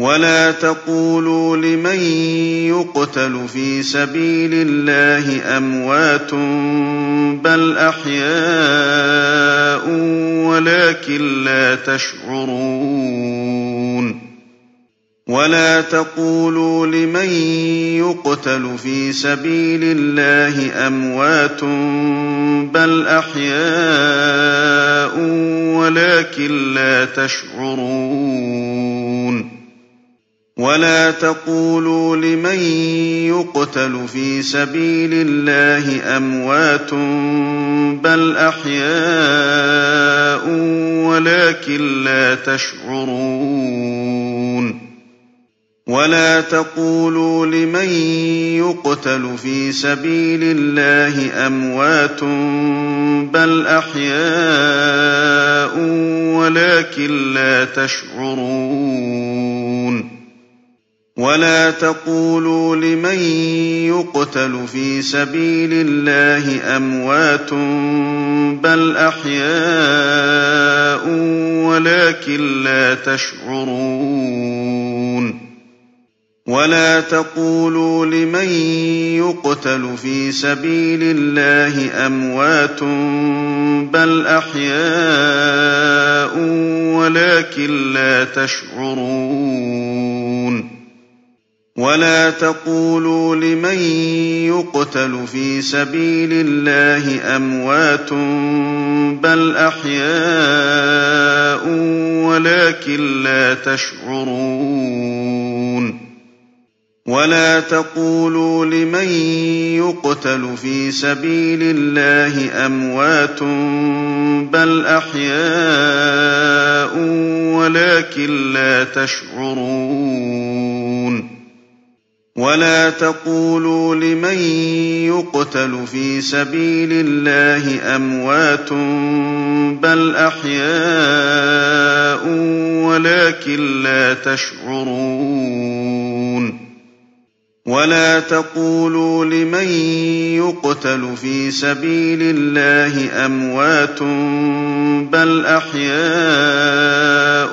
وَلَا تَقُولُوا لِمَن يُقْتَلُ فِي سَبِيلِ اللَّهِ أَمْوَاتٌ بَلْ أَحْيَاءٌ وَلَٰكِن لَّا تَشْعُرُونَ وَلَا تَقُولُوا لِمَن يُقْتَلُ فِي سَبِيلِ اللَّهِ أَمْوَاتٌ بَلْ أَحْيَاءٌ وَلَٰكِن لَّا تَشْعُرُونَ وَلَا تَقُولُوا لِمَن يُقْتَلُ فِي سَبِيلِ اللَّهِ أَمْوَاتٌ بَلْ أَحْيَاءٌ وَلَٰكِن لَّا تَشْعُرُونَ وَلَا تَقُولُوا لِمَن يُقْتَلُ فِي سَبِيلِ اللَّهِ أَمْوَاتٌ بَلْ أَحْيَاءٌ وَلَٰكِن لَّا تَشْعُرُونَ وَلَا تَقُولُوا لِمَن يُقْتَلُ فِي سَبِيلِ اللَّهِ أَمْوَاتٌ بَلْ أَحْيَاءٌ وَلَٰكِن لَّا تَشْعُرُونَ وَلَا تَقُولُوا لِمَن يُقْتَلُ فِي سَبِيلِ اللَّهِ أَمْوَاتٌ بَلْ أَحْيَاءٌ وَلَٰكِن لَّا تَشْعُرُونَ وَلَا تَقُولُوا لِمَن يُقْتَلُ فِي سَبِيلِ اللَّهِ أَمْوَاتٌ بَلْ أَحْيَاءٌ وَلَٰكِن لَّا تَشْعُرُونَ وَلَا تَقُولُوا لِمَن يُقْتَلُ فِي سَبِيلِ اللَّهِ أَمْوَاتٌ بَلْ أَحْيَاءٌ وَلَٰكِن لَّا تَشْعُرُونَ وَلَا تَقُولُوا لِمَن يُقْتَلُ فِي سَبِيلِ اللَّهِ أَمْوَاتٌ بَلْ أَحْيَاءٌ وَلَٰكِن لَّا تَشْعُرُونَ وَلَا تَقُولُوا لِمَن يُقْتَلُ فِي سَبِيلِ اللَّهِ أَمْوَاتٌ بَلْ أَحْيَاءٌ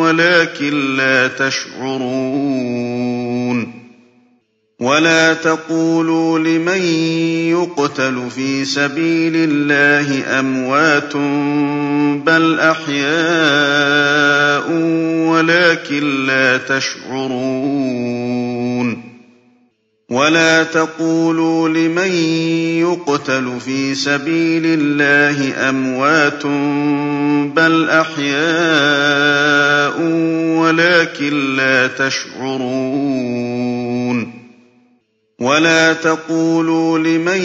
وَلَٰكِن لَّا تَشْعُرُونَ وَلَا تَقُولُوا لِمَن يُقْتَلُ فِي سَبِيلِ اللَّهِ أَمْوَاتٌ بَلْ أَحْيَاءٌ وَلَٰكِن لَّا تَشْعُرُونَ وَلَا تَقُولُوا لِمَن يُقْتَلُ فِي سَبِيلِ اللَّهِ أَمْوَاتٌ بَلْ أَحْيَاءٌ وَلَٰكِن لَّا تَشْعُرُونَ وَلَا تَقُولُوا لِمَن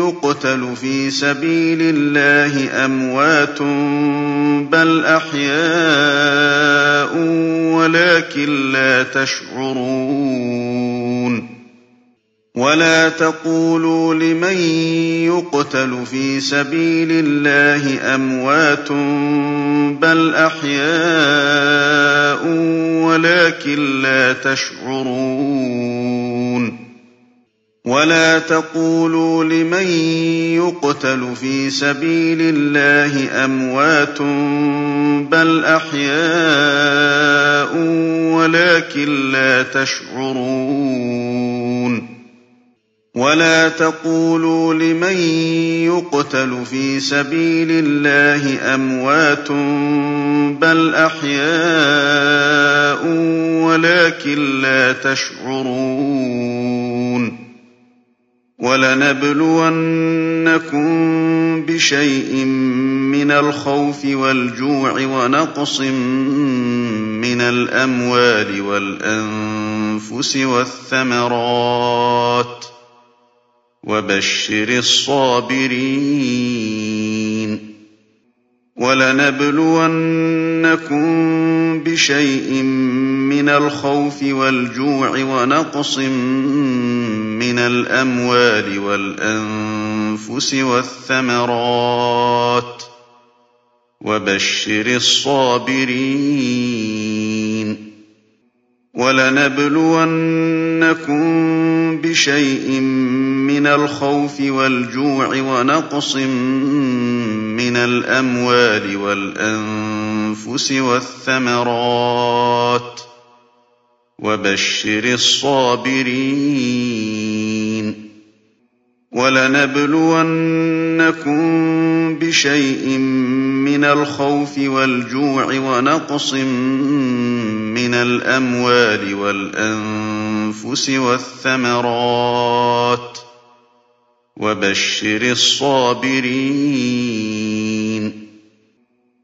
يُقْتَلُ فِي سَبِيلِ اللَّهِ أَمْوَاتٌ بَلْ أَحْيَاءٌ وَلَٰكِن لَّا تَشْعُرُونَ وَلَا تَقُولُوا لِمَن يُقْتَلُ فِي سَبِيلِ اللَّهِ أَمْوَاتٌ بَلْ أَحْيَاءٌ وَلَٰكِن لَّا تَشْعُرُونَ وَلَا تَقُولُوا لِمَن يُقْتَلُ فِي سَبِيلِ اللَّهِ أَمْوَاتٌ بَلْ أَحْيَاءٌ وَلَٰكِن لَّا تَشْعُرُونَ وَلَا تَقُولُوا لِمَن يُقْتَلُ فِي سَبِيلِ اللَّهِ أَمْوَاتٌ بَلْ أَحْيَاءٌ وَلَٰكِن لَّا تَشْعُرُونَ وَلَنَبْلُوَنَّكُم بِشَيْءٍ مِّنَ الْخَوْفِ وَالْجُوعِ وَنَقْصٍ مِّنَ الْأَمْوَالِ وَالْأَنفُسِ وَالثَّمَرَاتِ ۗ وَبَشِّرِ الصَّابِرِينَ وَلَنَبْلُوَنَّكُم بِشَيْءٍ مِّنَ الْخَوْفِ وَالْجُوعِ وَنَقْصٍ مِّنَ الْأَمْوَالِ وَالْأَنفُسِ وَالثَّمَرَاتِ ۗ وَبَشِّرِ الصَّابِرِينَ وَلَنَبْلُوَنَّكُم بِشَيْءٍ مِّنَ الْخَوْفِ وَالْجُوعِ وَنَقْصٍ مِّنَ الْأَمْوَالِ وَالْأَنفُسِ وَالثَّمَرَاتِ ۗ وبشر الصابرين ولنبلونكم بشيء من الخوف والجوع ونقص من الأموال والأنفس والثمرات وبشر الصابرين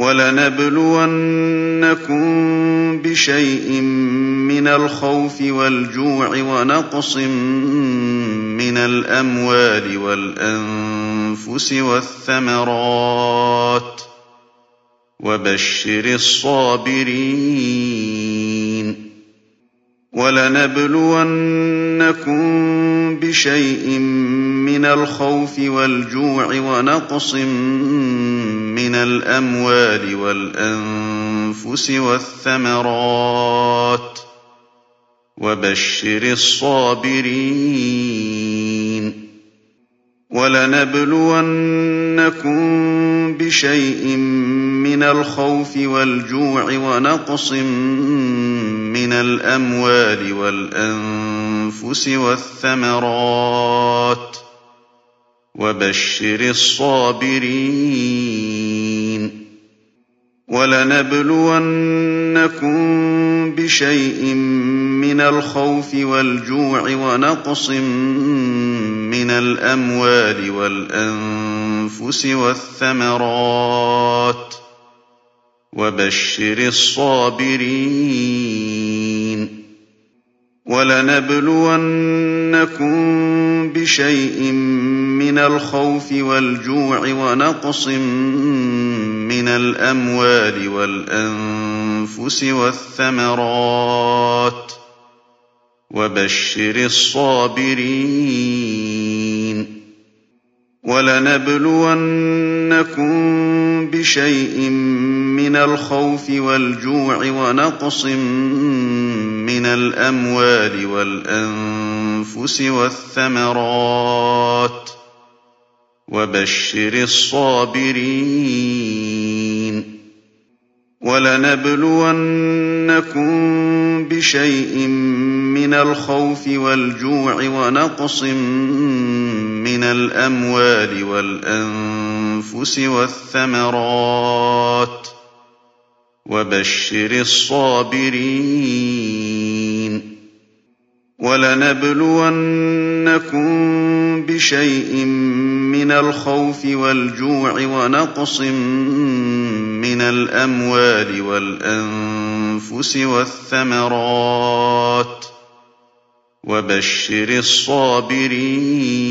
ولنبلونكم بشيء من الخوف والجوع ونقص من الأموال والأنفس والثمرات وبشر الصابرين ولنبلونكم بشيء من الخوف والجوع ونقص من الأموال والأنفس والثمرات وبشر الصابرين ولنبلونكم بشيء من الخوف والجوع ونقص من الأموال والأنفس والثمرات وبشر الصابرين ولنبلونكم بشيء من الخوف والجوع ونقص من الأموال والأنفس والثمرات وبشر الصابرين ولنبلونكم بشيء من الخوف والجوع ونقص من الأموال والأنفس والثمرات وبشر الصابرين ولنبلونكم بشيء من الخوف والجوع ونقص من الأموال والأنفس والثمرات وبشر الصابرين ولنبلونكم بشيء من الخوف والجوع ونقص من الأموال والأنفس والثمرات وبشر الصابرين ولنبلونكم بشيء من الخوف والجوع ونقص من الأموال والأنفس والثمرات وبشر الصابرين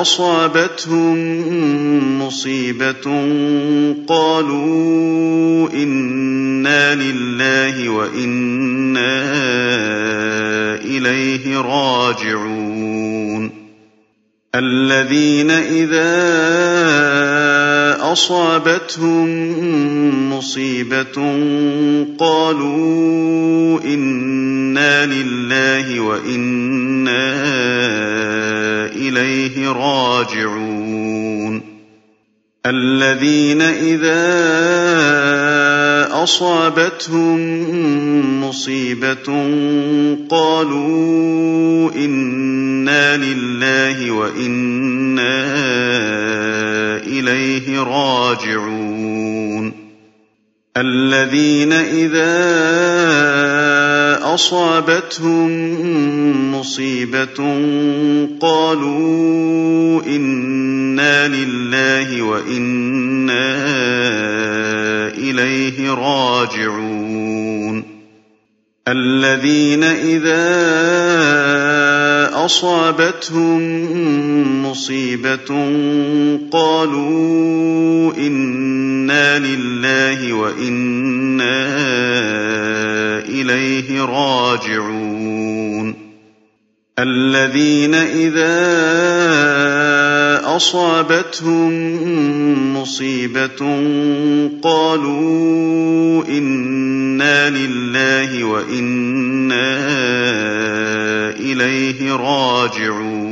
أصابتهم مصيبة قالوا إنا لله وإنا إليه راجعون. الذين إذا أصابتهم مصيبة قالوا إنا لله وإنا إِلَيْهِ رَاجِعُونَ. الَّذِينَ إِذَا أَصَابَتْهُم مُّصِيبَةٌ قَالُوا إِنَّا لِلَّهِ وَإِنَّا إِلَيْهِ رَاجِعُونَ. الَّذِينَ إِذَا أَصَابَتْهُم مُّصِيبَةٌ قَالُوا إِنَّا لِلَّهِ وَإِنَّا إِلَيْهِ رَاجِعُونَ. الَّذِينَ إِذَا أَصَابَتْهُم مُّصِيبَةٌ قَالُوا إِنَّا لِلَّهِ وَإِنَّا إِلَيْهِ رَاجِعُونَ. الَّذِينَ إِذَا أَصَابَتْهُم مُّصِيبَةٌ قَالُوا إِنَّا لِلَّهِ وَإِنَّا إِلَيْهِ رَاجِعُونَ.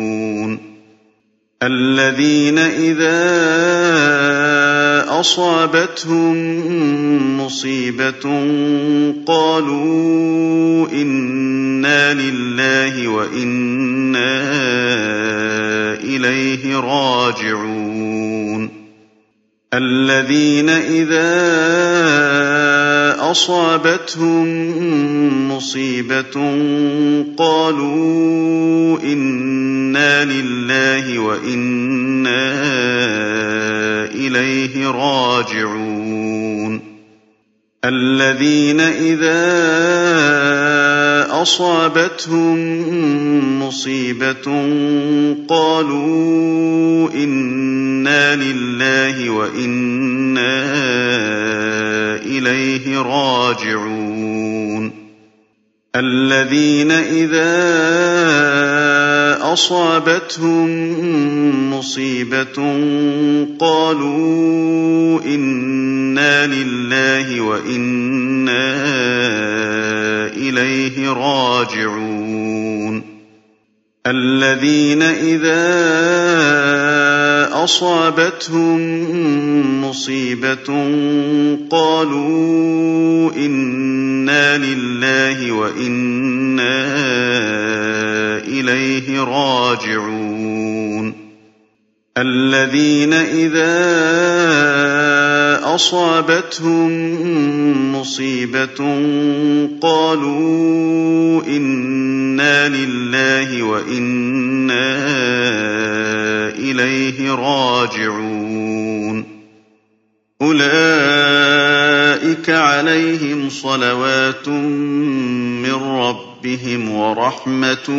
الَّذِينَ إِذَا أَصَابَتْهُم مُّصِيبَةٌ قَالُوا إِنَّا لِلَّهِ وَإِنَّا إِلَيْهِ رَاجِعُونَ. الَّذِينَ إِذَا أَصَابَتْهُم مُّصِيبَةٌ قَالُوا إِنَّا لِلَّهِ وَإِنَّا إِلَيْهِ رَاجِعُونَ الَّذِينَ إِذَا أَصَابَتْهُم مُّصِيبَةٌ قَالُوا إِنَّا لِلَّهِ وَإِنَّا إِلَيْهِ رَاجِعُونَ الَّذِينَ إِذَا أَصَابَتْهُم مُّصِيبَةٌ قَالُوا إِنَّا لِلَّهِ وَإِنَّا إِلَيْهِ رَاجِعُونَ. الَّذِينَ إِذَا أَصَابَتْهُم مُّصِيبَةٌ قَالُوا إِنَّا لِلَّهِ وَإِنَّا إِلَيْهِ رَاجِعُونَ. الَّذِينَ إِذَا أَصَابَتْهُم مُّصِيبَةٌ قَالُوا إِنَّا لِلَّهِ وَإِنَّا إِلَيْهِ رَاجِعُونَ. أُولَٰئِكَ عَلَيْهِمْ صَلَوَاتٌ مِّن رَّبِّهِمْ وَرَحْمَةٌ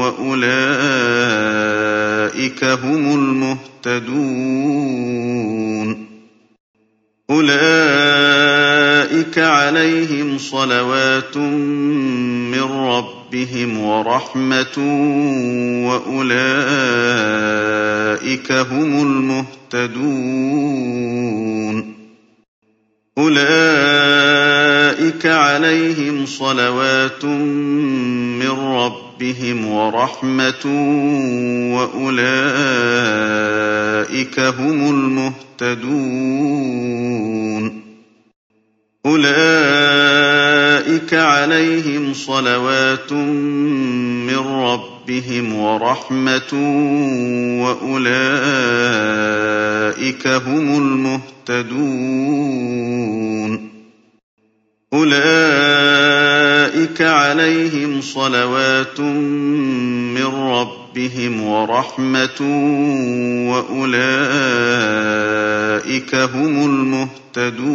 وَأُولَٰئِكَ هُمُ الْمُهْتَدُونَ. أُولَٰئِكَ عَلَيْهِمْ صَلَوَاتٌ مِّن رَّبِّهِمْ وَرَحْمَةٌ وَأُولَٰئِكَ هُمُ الْمُهْتَدُونَ. أُولَٰئِكَ عَلَيْهِمْ صَلَوَاتٌ مِّن رَّبِّهِمْ وَرَحْمَةٌ وَأُولَٰئِكَ أُولَٰئِكَ هُمُ الْمُهْتَدُونَ أُولَٰئِكَ عَلَيْهِمْ صَلَوَاتٌ مِّن رَّبِّهِمْ وَرَحْمَةٌ وَأُولَٰئِكَ هُمُ الْمُهْتَدُونَ أُولَٰئِكَ عَلَيْهِمْ صَلَوَاتٌ مِّن رَّبِّهِمْ وَرَحْمَةٌ وَأُولَٰئِكَ هُمُ الْمُهْتَدُونَ.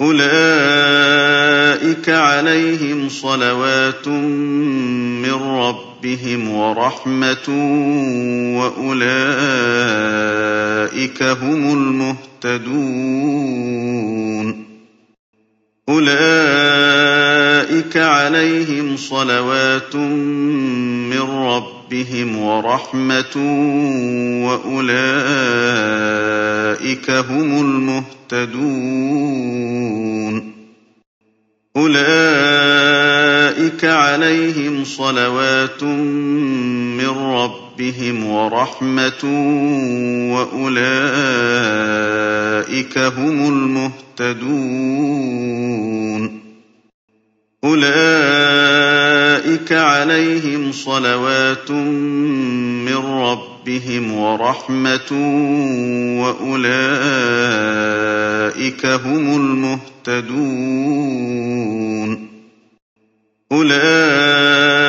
أُولَٰئِكَ عَلَيْهِمْ صَلَوَاتٌ مِّن رَّبِّهِمْ وَرَحْمَةٌ وَأُولَٰئِكَ هُمُ الْمُهْتَدُونَ. أُولَٰئِكَ عَلَيْهِمْ صَلَوَاتٌ مِّن رَّبِّهِمْ وَرَحْمَةٌ وَأُولَٰئِكَ هُمُ الْمُهْتَدُونَ. أُولَٰئِكَ عَلَيْهِمْ صَلَوَاتٌ مِّن رَّبِّهِمْ وَرَحْمَةٌ وَأُولَٰئِكَ هُمُ الْمُهْتَدُونَ. أُولَٰئِكَ عَلَيْهِمْ صَلَوَاتٌ مِّن رَّبِّهِمْ وَرَحْمَةٌ وَأُولَٰئِكَ هُمُ الْمُهْتَدُونَ. أُولَٰئِكَ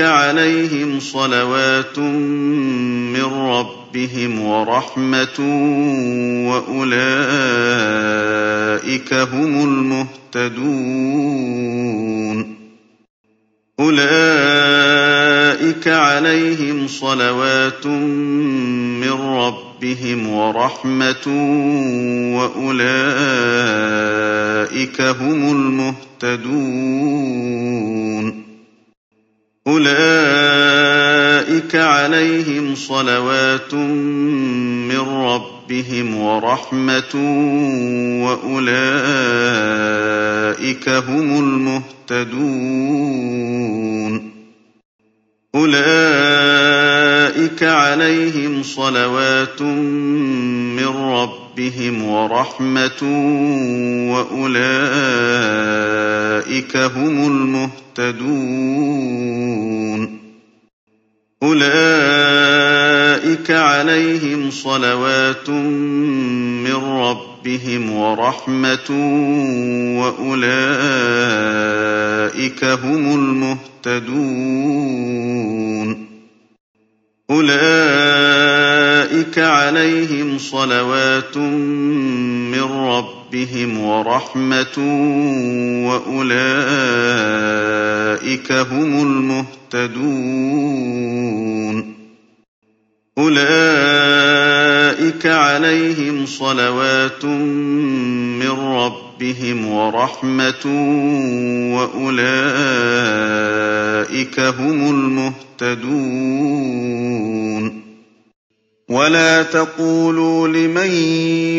عَلَيْهِمْ صَلَوَاتٌ مِّن رَّبِّهِمْ وَرَحْمَةٌ وَأُولَٰئِكَ هُمُ الْمُهْتَدُونَ أُولَٰئِكَ عَلَيْهِمْ صَلَوَاتٌ مِّن رَّبِّهِمْ وَرَحْمَةٌ وَأُولَٰئِكَ هُمُ الْمُهْتَدُونَ. أُولَٰئِكَ عَلَيْهِمْ صَلَوَاتٌ مِّن رَّبِّهِمْ وَرَحْمَةٌ وَأُولَٰئِكَ هُمُ الْمُهْتَدُونَ. أُولَٰئِكَ عَلَيْهِمْ صَلَوَاتٌ مِّن رَّبِّهِمْ وَرَحْمَةٌ وَأُولَٰئِكَ هُمُ الْمُهْتَدُونَ أُولَٰئِكَ عَلَيْهِمْ صَلَوَاتٌ مِّن رَّبِّهِمْ وَرَحْمَةٌ وَأُولَٰئِكَ هُمُ الْمُهْتَدُونَ. أُولَٰئِكَ عَلَيْهِمْ صَلَوَاتٌ مِّن رَّبِّهِمْ وَرَحْمَةٌ وَأُولَٰئِكَ هُمُ الْمُهْتَدُونَ. أُولَٰئِكَ عَلَيْهِمْ صَلَوَاتٌ مِّن رَّبِّهِمْ وَرَحْمَةٌ وَأُولَٰئِكَ هُمُ الْمُهْتَدُونَ وَلَا تَقُولُوا لِمَن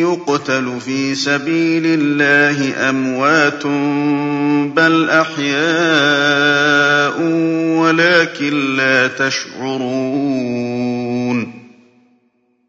يُقْتَلُ فِي سَبِيلِ اللَّهِ أَمْوَاتٌ بَلْ أَحْيَاءٌ وَلَٰكِن لَّا تَشْعُرُونَ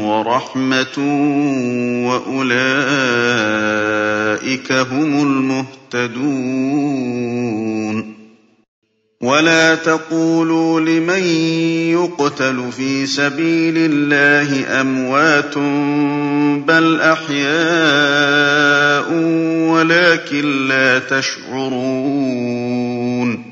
وَرَحْمَةٌ وَأُولَٰئِكَ هُمُ الْمُهْتَدُونَ. وَلَا تَقُولُوا لِمَن يُقْتَلُ فِي سَبِيلِ اللَّهِ أَمْوَاتٌ بَلْ أَحْيَاءٌ وَلَٰكِن لَّا تَشْعُرُونَ.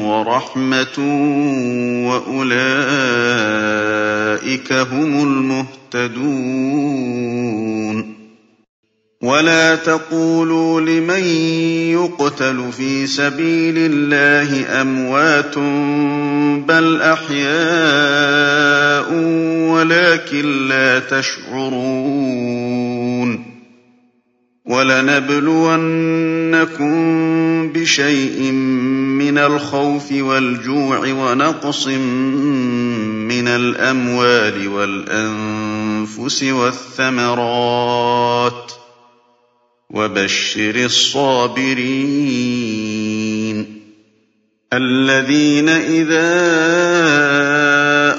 وَرَحْمَةٌ وَأُولَٰئِكَ هُمُ الْمُهْتَدُونَ. وَلَا تَقُولُوا لِمَن يُقْتَلُ فِي سَبِيلِ اللَّهِ أَمْوَاتٌ بَلْ أَحْيَاءٌ وَلَٰكِن لَّا تَشْعُرُونَ. وَلَنَبْلُوَنَّكُم بِشَيْءٍ مِّنَ الْخَوْفِ وَالْجُوعِ وَنَقْصٍ مِّنَ الْأَمْوَالِ وَالْأَنفُسِ وَالثَّمَرَاتِ ۗ وَبَشِّرِ الصَّابِرِينَ الَّذِينَ إِذَا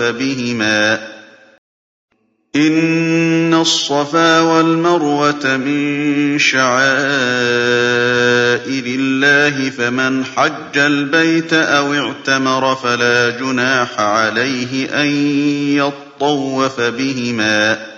بهما. إن الصفا والمروة من شعائر الله فمن حج البيت أو اعتمر فلا جناح عليه أن يطوف بهما.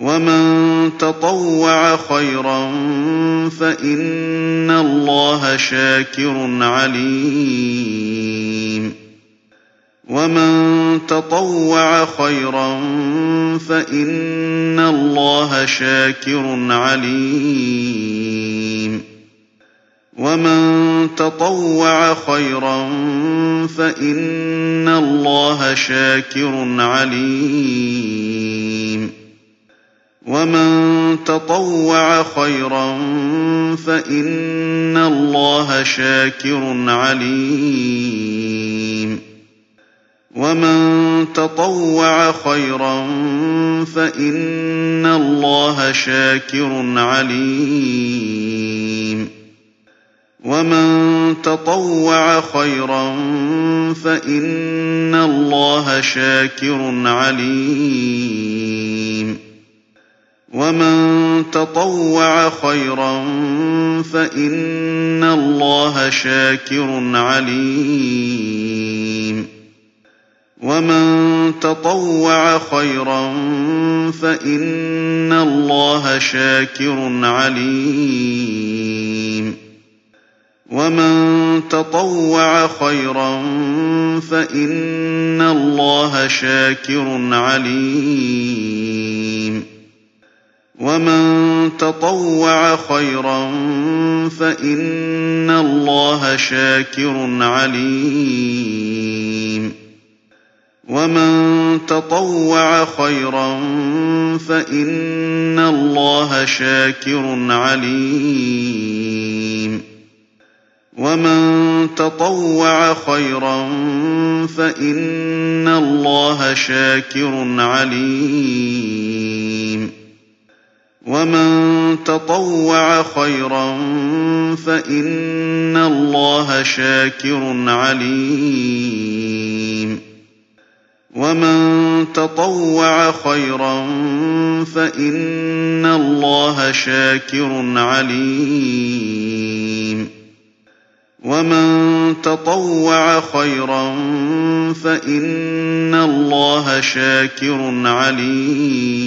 ومن تطوع خيرا فإن الله شاكر عليم ومن تطوع خيرا فإن الله شاكر عليم ومن تطوع خيرا فإن الله شاكر عليم ومن تطوع خيرا فإن الله شاكر عليم ومن تطوع خيرا فإن الله شاكر عليم وَمَن تَطَوَّعَ خَيْرًا فَإِنَّ اللَّهَ شَاكِرٌ عَلِيمٌ وَمَن تَطَوَّعَ خَيْرًا فَإِنَّ اللَّهَ شَاكِرٌ عَلِيمٌ وَمَن تَطَوَّعَ خَيْرًا فَإِنَّ اللَّهَ شَاكِرٌ عَلِيمٌ وَمَن تَطَوَّعَ خَيْرًا فَإِنَّ اللَّهَ شَاكِرٌ عَلِيمٌ وَمَن تَطَوَّعَ خَيْرًا فَإِنَّ اللَّهَ شَاكِرٌ عَلِيمٌ وَمَن تَطَوَّعَ خَيْرًا فَإِنَّ اللَّهَ شَاكِرٌ عَلِيمٌ وَمَن تَطَوَّعَ خَيْرًا فَإِنَّ اللَّهَ شَاكِرٌ عَلِيمٌ وَمَن تَطَوَّعَ خَيْرًا فَإِنَّ اللَّهَ شَاكِرٌ عَلِيمٌ وَمَن تَطَوَّعَ خَيْرًا فَإِنَّ اللَّهَ شَاكِرٌ عَلِيمٌ وَمَن تَطَوَّعَ خَيْرًا فَإِنَّ اللَّهَ شَاكِرٌ عَلِيمٌ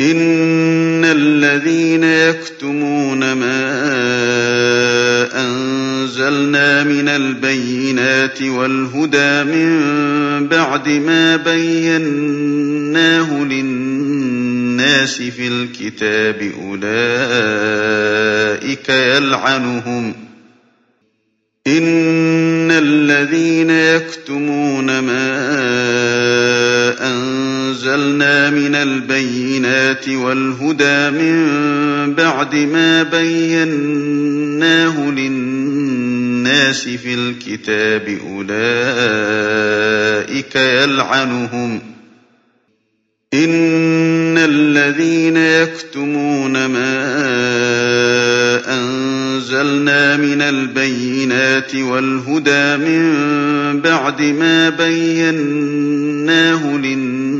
إن الذين يكتمون ما أنزلنا من البينات والهدى من بعد ما بيناه للناس في الكتاب أولئك يلعنهم إن الذين يكتمون ما أنزلنا من البينات والهدى من بعد ما بيناه للناس في الكتاب أولئك يلعنهم إن الذين يكتمون ما أنزلنا من البينات والهدى من بعد ما بيناه للناس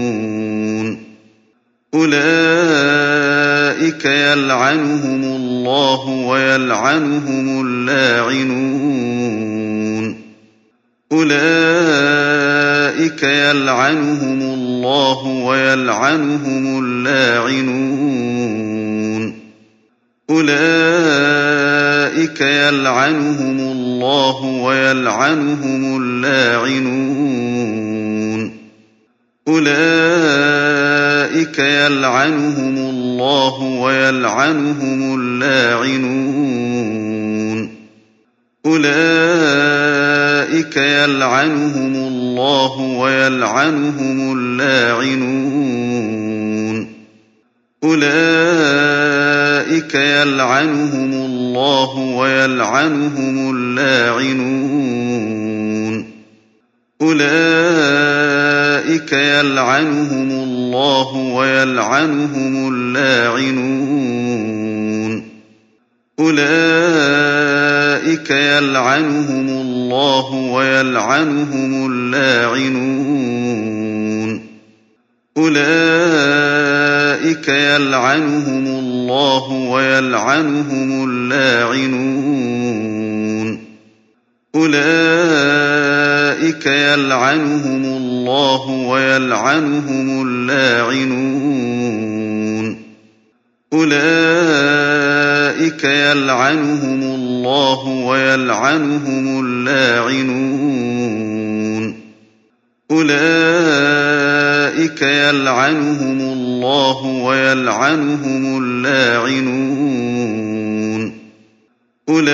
أولئك يلعنهم الله ويلعنهم اللاعنون. أولئك يلعنهم الله ويلعنهم اللاعنون. أولئك يلعنهم الله ويلعنهم اللاعنون. أولئك يلعنهم الله ويلعنهم اللاعنون. أولئك يلعنهم الله ويلعنهم اللاعنون. أولئك يلعنهم الله ويلعنهم اللاعنون. أولئك يلعنهم الله ويلعنهم اللاعنون. أولئك يلعنهم الله ويلعنهم اللاعنون. أولئك يلعنهم الله ويلعنهم اللاعنون. أولئك يلعنهم الله ويلعنهم اللاعنون أولئك يلعنهم الله ويلعنهم اللاعنون أولئك يلعنهم الله ويلعنهم اللاعنون أولئك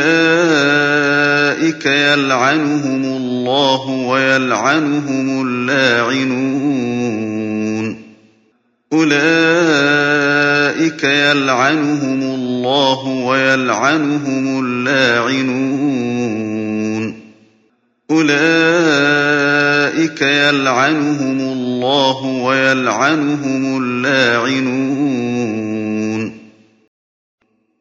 يلعنهم الله ويلعنهم اللاعنون أولئك يلعنهم الله ويلعنهم اللاعنون أولئك يلعنهم الله ويلعنهم اللاعنون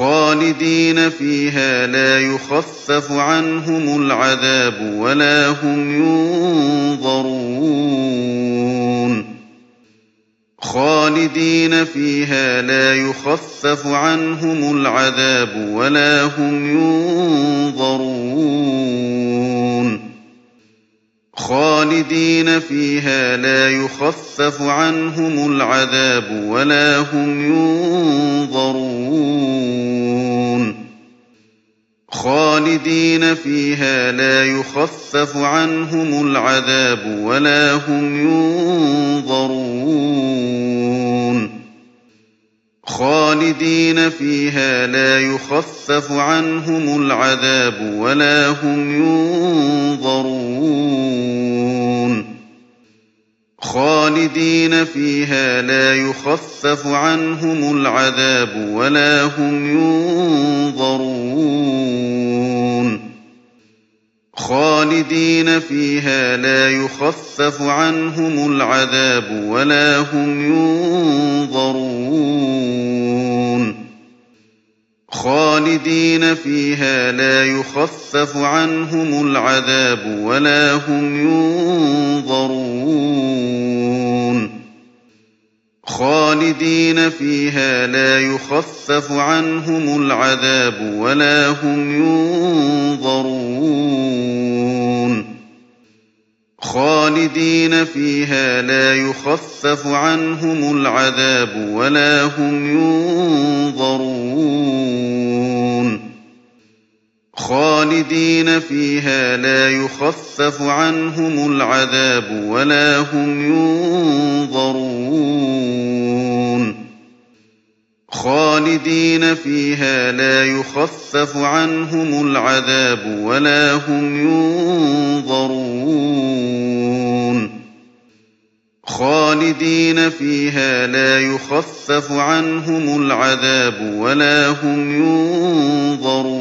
خَالِدِينَ فِيهَا لَا يُخَفَّفُ عَنْهُمُ الْعَذَابُ وَلَا هُمْ يُنظَرُونَ. خَالِدِينَ فِيهَا لَا يُخَفَّفُ عَنْهُمُ الْعَذَابُ وَلَا هُمْ يُنظَرُونَ. خَالِدِينَ فِيهَا لَا يُخَفَّفُ عَنْهُمُ الْعَذَابُ وَلَا هُمْ يُنظَرُونَ. خَالِدِينَ فِيهَا لَا يُخَفَّفُ عَنْهُمُ الْعَذَابُ وَلَا هُمْ يُنظَرُونَ. خَالِدِينَ فِيهَا لَا يُخَفَّفُ عَنْهُمُ الْعَذَابُ وَلَا هُمْ يُنظَرُونَ. خَالِدِينَ فِيهَا لَا يُخَفَّفُ عَنْهُمُ الْعَذَابُ وَلَا هُمْ يُنظَرُونَ. خَالِدِينَ فِيهَا لَا يُخَفَّفُ عَنْهُمُ الْعَذَابُ وَلَا هُمْ يُنظَرُونَ. خالدين فيها لا يخفف عنهم العذاب ولا هم ينظرون. خالدين فيها لا يخفف عنهم العذاب ولا هم ينظرون. خالدين فيها لا يخفف عنهم العذاب ولا هم ينظرون. خالدين فيها لا يخفف عنهم العذاب ولا هم ينظرون. خالدين فيها لا يخفف عنهم العذاب ولا هم ينظرون. خالدين فيها لا يخفف عنهم العذاب ولا هم ينظرون.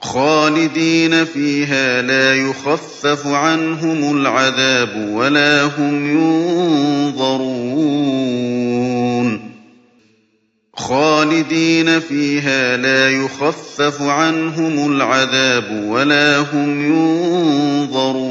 خالدين فيها لا يخفف عنهم العذاب ولا هم ينظرون. خالدين فيها لا يخفف عنهم العذاب ولا هم ينظرون.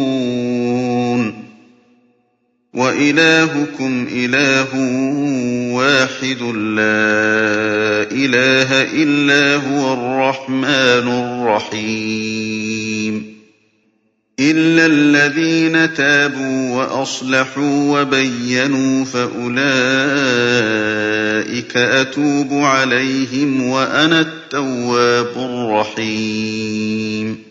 وَإِلَٰهُكُمْ إِلَٰهٌ وَاحِدٌ لَّا إِلَٰهَ إِلَّا هُوَ الرَّحْمَٰنُ الرَّحِيمُ. إِلَّا الَّذِينَ تَابُوا وَأَصْلَحُوا وَبَيَّنُوا فَأُولَٰئِكَ أَتُوبُ عَلَيْهِمْ وَأَنَا التَّوَّابُ الرَّحِيمُ.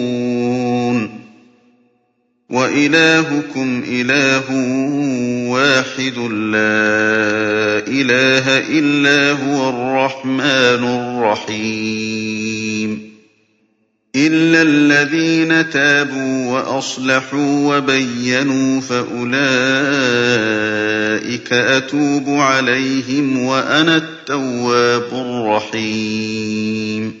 وَإِلَٰهُكُمْ إِلَٰهٌ وَاحِدٌ لَّا إِلَٰهَ إِلَّا هُوَ الرَّحْمَٰنُ الرَّحِيمُ. إِلَّا الَّذِينَ تَابُوا وَأَصْلَحُوا وَبَيَّنُوا فَأُولَٰئِكَ أَتُوبُ عَلَيْهِمْ وَأَنَا التَّوَّابُ الرَّحِيمُ.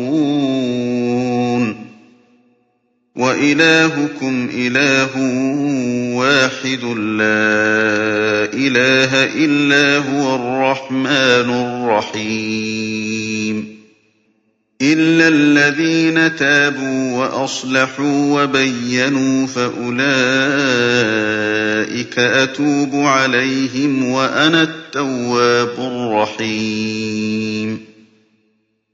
وَإِلَٰهُكُمْ إِلَٰهٌ وَاحِدٌ لَّا إِلَٰهَ إِلَّا هُوَ الرَّحْمَٰنُ الرَّحِيمُ. إِلَّا الَّذِينَ تَابُوا وَأَصْلَحُوا وَبَيَّنُوا فَأُولَٰئِكَ أَتُوبُ عَلَيْهِمْ وَأَنَا التَّوَّابُ الرَّحِيمُ.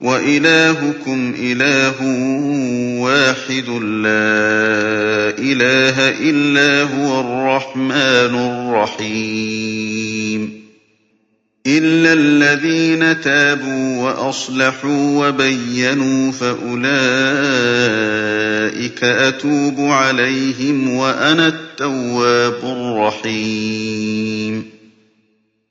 وَإِلَٰهُكُمْ إِلَٰهٌ وَاحِدٌ لَّا إِلَٰهَ إِلَّا هُوَ الرَّحْمَٰنُ الرَّحِيمُ. إِلَّا الَّذِينَ تَابُوا وَأَصْلَحُوا وَبَيَّنُوا فَأُولَٰئِكَ أَتُوبُ عَلَيْهِمْ وَأَنَا التَّوَّابُ الرَّحِيمُ.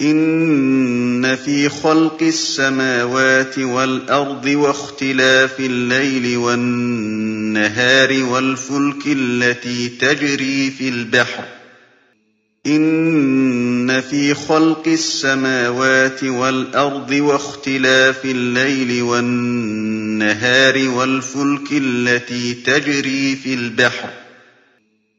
إِنَّ فِي خَلْقِ السَّمَاوَاتِ وَالْأَرْضِ وَاخْتِلَافِ اللَّيْلِ وَالنَّهَارِ وَالْفُلْكِ الَّتِي تَجْرِي فِي الْبَحْرِ. إِنَّ فِي خَلْقِ السَّمَاوَاتِ وَالْأَرْضِ وَاخْتِلَافِ اللَّيْلِ وَالنَّهَارِ وَالْفُلْكِ الَّتِي تَجْرِي فِي الْبَحْرِ.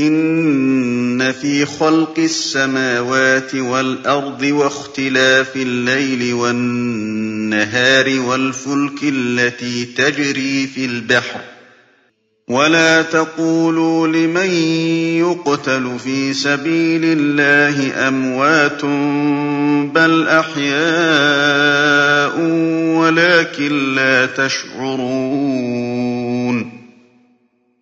إِنَّ فِي خَلْقِ السَّمَاوَاتِ وَالْأَرْضِ وَاخْتِلَافِ اللَّيْلِ وَالنَّهَارِ وَالْفُلْكِ الَّتِي تَجْرِي فِي الْبَحْرِ. وَلَا تَقُولُوا لِمَن يُقْتَلُ فِي سَبِيلِ اللَّهِ أَمْوَاتٌ بَلْ أَحْيَاءٌ وَلَٰكِن لَّا تَشْعُرُونَ.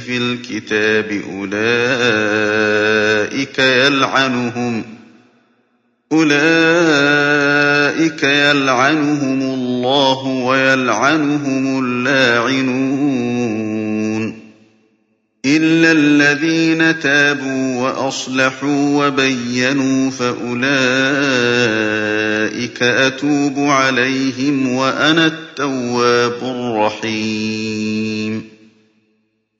فِي الْكِتَابِ أُولَٰئِكَ يَلْعَنُهُمُ اللَّهُ وَيَلْعَنُهُمُ اللَّاعِنُونَ إِلَّا الَّذِينَ تَابُوا وَأَصْلَحُوا وَبَيَّنُوا فَأُولَٰئِكَ أَتُوبُ عَلَيْهِمْ ۖ وَأَنَا التَّوَّابُ الرَّحِيمُ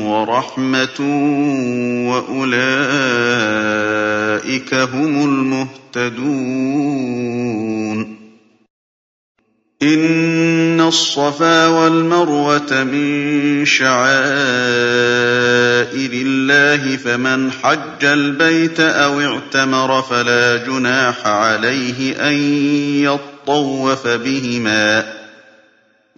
وَرَحْمَةٌ وَأُولَٰئِكَ هُمُ الْمُهْتَدُونَ. إِنَّ الصَّفَا وَالْمَرْوَةَ مِن شَعَائِرِ اللَّهِ ۖ فَمَنْ حَجَّ الْبَيْتَ أَوِ اعْتَمَرَ فَلَا جُنَاحَ عَلَيْهِ أَن يَطَّوَّفَ بِهِمَا ۚ.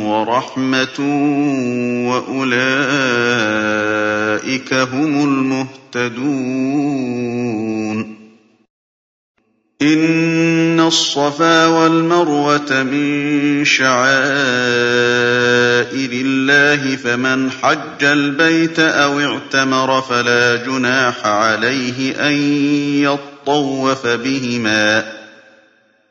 وَرَحْمَةٌ وَأُولَٰئِكَ هُمُ الْمُهْتَدُونَ. إِنَّ الصَّفَا وَالْمَرْوَةَ مِن شَعَائِرِ اللَّهِ ۖ فَمَنْ حَجَّ الْبَيْتَ أَوِ اعْتَمَرَ فَلَا جُنَاحَ عَلَيْهِ أَن يَطَّوَّفَ بِهِمَا ۚ.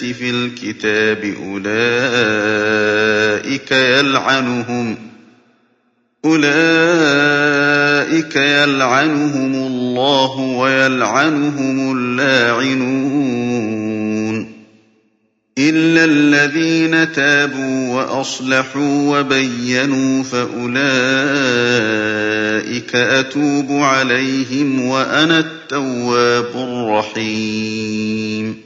فِي الْكِتَابِ أُولَٰئِكَ يَلْعَنُهُمُ اللَّهُ وَيَلْعَنُهُمُ اللَّاعِنُونَ. إِلَّا الَّذِينَ تَابُوا وَأَصْلَحُوا وَبَيَّنُوا فَأُولَٰئِكَ أَتُوبُ عَلَيْهِمْ وَأَنَا التَّوَّابُ الرَّحِيمُ.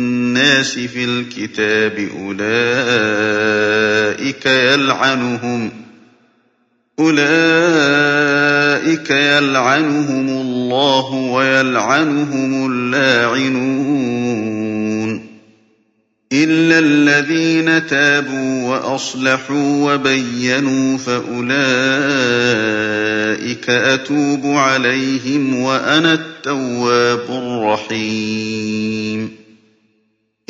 فِي الْكِتَابِ أُولَٰئِكَ يَلْعَنُهُمُ اللَّهُ وَيَلْعَنُهُمُ اللَّاعِنُونَ إِلَّا الَّذِينَ تَابُوا وَأَصْلَحُوا وَبَيَّنُوا فَأُولَٰئِكَ أَتُوبُ عَلَيْهِمْ وَأَنَا التَّوَّابُ الرَّحِيمُ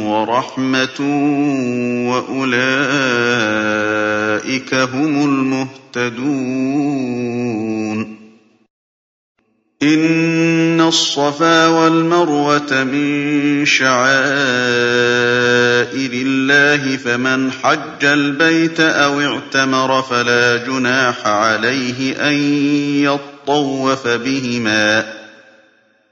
وَرَحْمَةٌ ۖ وَأُولَٰئِكَ هُمُ الْمُهْتَدُونَ. إِنَّ الصَّفَا وَالْمَرْوَةَ مِن شَعَائِرِ اللَّهِ ۖ فَمَنْ حَجَّ الْبَيْتَ أَوِ اعْتَمَرَ فَلَا جُنَاحَ عَلَيْهِ أَن يَطَّوَّفَ بِهِمَا ۚ.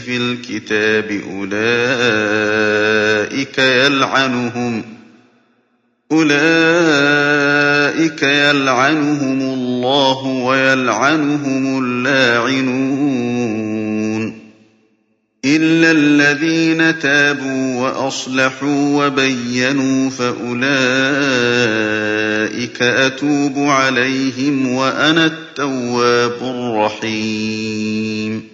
فِي الْكِتَابِ أُولَٰئِكَ يَلْعَنُهُمُ اللَّهُ وَيَلْعَنُهُمُ اللَّاعِنُونَ. إِلَّا الَّذِينَ تَابُوا وَأَصْلَحُوا وَبَيَّنُوا فَأُولَٰئِكَ أَتُوبُ عَلَيْهِمْ ۖ وَأَنَا التَّوَّابُ الرَّحِيمُ.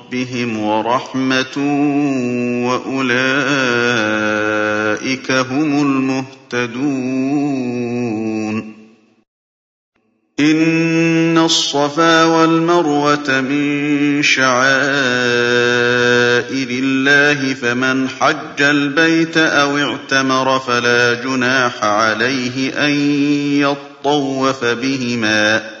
وَرَحْمَةٌ وَأُولَٰئِكَ هُمُ الْمُهْتَدُونَ. إِنَّ الصَّفَا وَالْمَرْوَةَ مِن شَعَائِرِ اللَّهِ ۖ فَمَنْ حَجَّ الْبَيْتَ أَوِ اعْتَمَرَ فَلَا جُنَاحَ عَلَيْهِ أَن يَطَّوَّفَ بِهِمَا ۚ.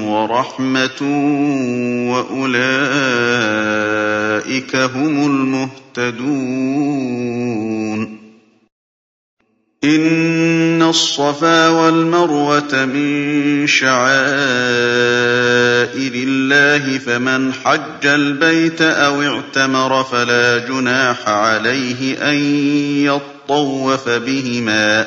وَرَحْمَةٌ وَأُولَٰئِكَ هُمُ الْمُهْتَدُونَ. إِنَّ الصَّفَا وَالْمَرْوَةَ مِن شَعَائِرِ اللَّهِ ۖ فَمَنْ حَجَّ الْبَيْتَ أَوِ اعْتَمَرَ فَلَا جُنَاحَ عَلَيْهِ أَن يَطَّوَّفَ بِهِمَا ۚ.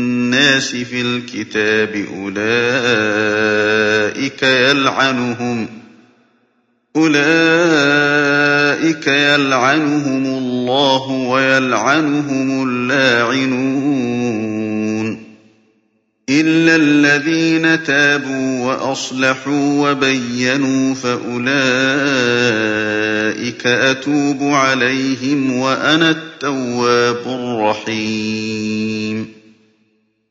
فِي الْكِتَابِ أُولَٰئِكَ يَلْعَنُهُمُ أولئك يلعنهم الله ويلعنهم اللاعنون إِلَّا الَّذِينَ تَابُوا وَأَصْلَحُوا وَبَيَّنُوا فَأُولَٰئِكَ أَتُوبُ عَلَيْهِمْ وَأَنَا التَّوَّابُ الرَّحِيمُ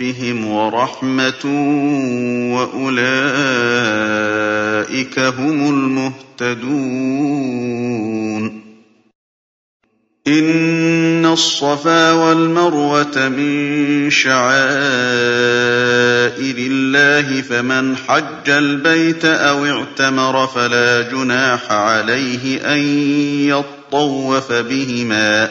رَّبِّهِمْ وَرَحْمَةٌ وَأُولَٰئِكَ هُمُ الْمُهْتَدُونَ. إِنَّ الصَّفَا وَالْمَرْوَةَ مِن شَعَائِرِ اللَّهِ ۖ فَمَنْ حَجَّ الْبَيْتَ أَوِ اعْتَمَرَ فَلَا جُنَاحَ عَلَيْهِ أَن يَطَّوَّفَ بِهِمَا ۚ.